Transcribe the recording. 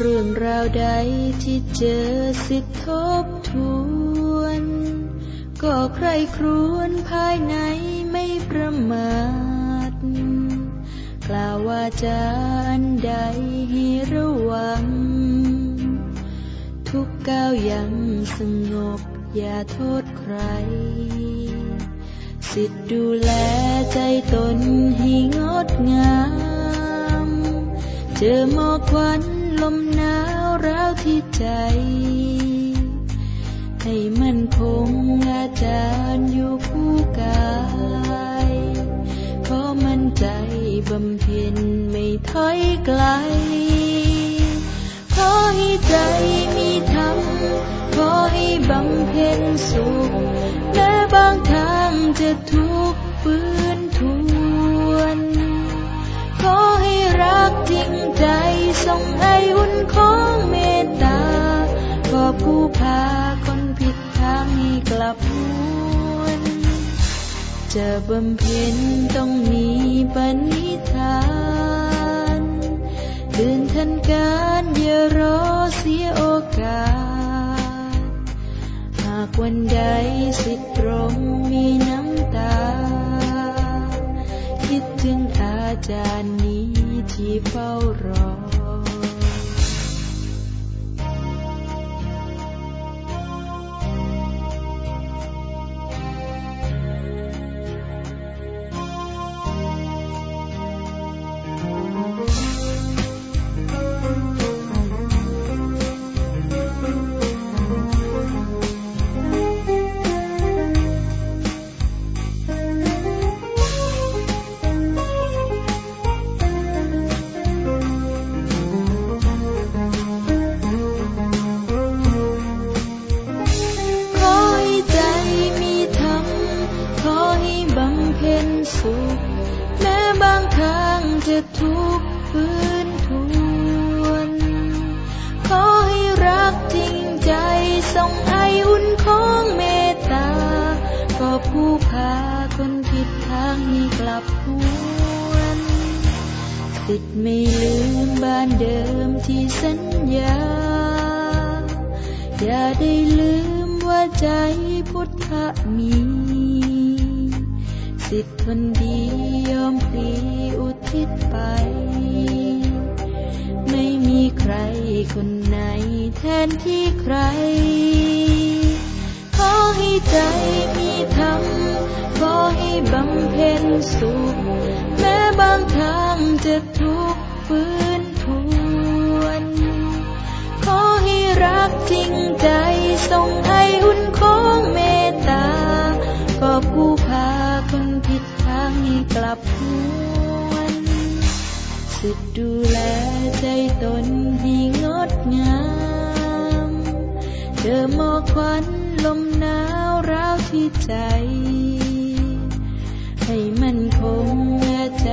เรื่องราวใดที่เจอสิททบทวน ก็ใครครวนภายในไม่ประมาท กล่าวว่าจะอันใดให้ระวัง ทุกก้าวยังสงบอย่าโทษใคร สิทธิ์ดูแลใจตนให้งดงาม เจอหมอกควัน ลมหนาวร้าวที่ใจ ให้มันคงอาจารย์อยู่คู่กายขอมันใจบำเพ็ญไม่ถอยไกล ขอให้ใจมีธรรม ขอให้บำเพ็ญสุขแม้บางทางจะทุก ผู้พาคนผิดทางให้กลับหวนจะบำเพ็ญต้องมีปณิธานตื่นทันการอย่ารอเสียโอกาส หากวันใดสิทธิตรงมีน้ำตา คิดถึงอาจารย์นี้ที่เฝ้ารอ จะทุกข์ฝืนทวน ขอให้รักจริงใจส่งไออุ่นของเมตตา ก็ผู้พาคนผิดทางให้กลับหวนสิทธิ์ไม่ลืมบ้านเดิมที่สัญญา อย่าได้ลืมว่าใจพุทธมี สิทธิ์คนดียอมพลีอุทิศไป ไม่มีใครคนไหนแทนที่ใคร ขอให้ใจมีธรรม ขอให้บำเพ็ญสุข แม้บางทางจะทุกข์ฟื้น วนสุดดูแลใจตนให้งดงาม เธอหมอกควันลมหนาวร้าวที่ใจ ให้มันคงแง่ใจ